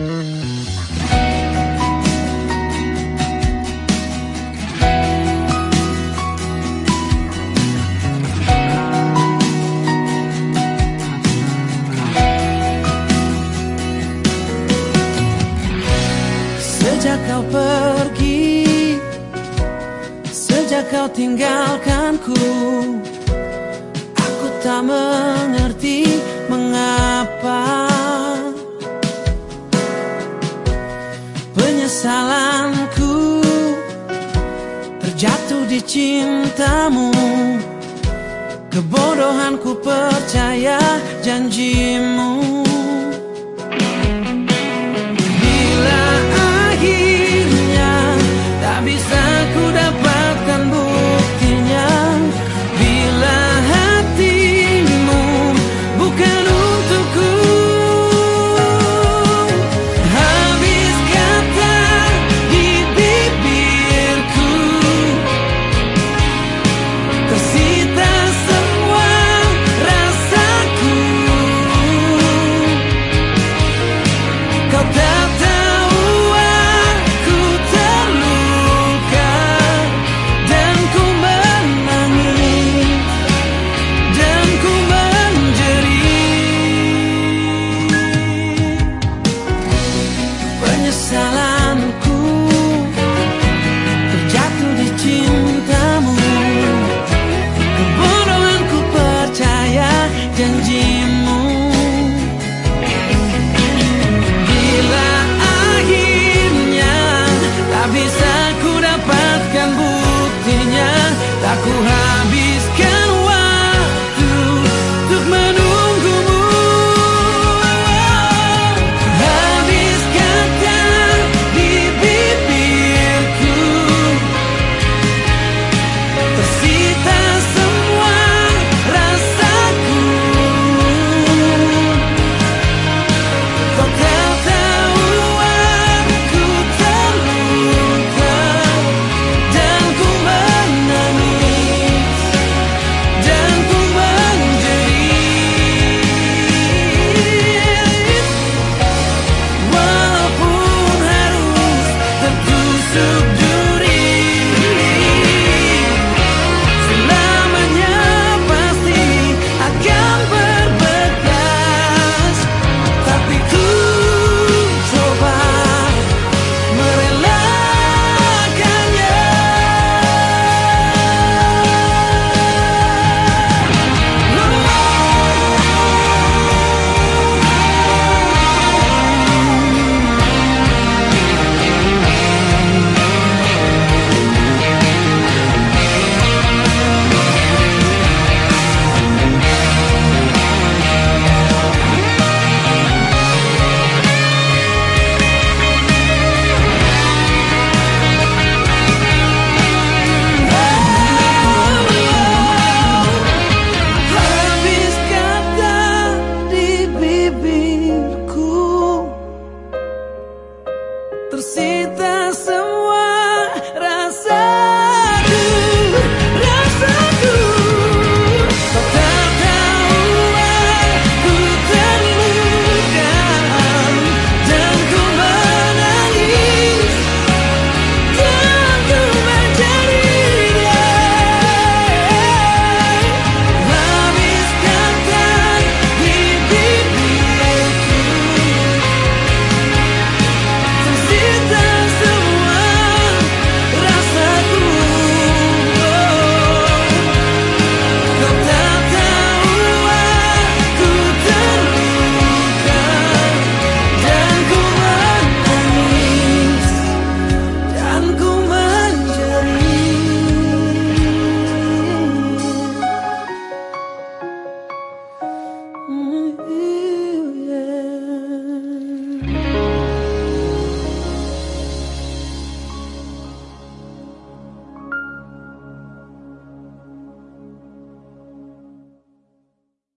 Sejak kau pergi Sejak kau tinggalkanku Aku tak mengerti Di cintamu Kebodohanku percaya janjimu torcida são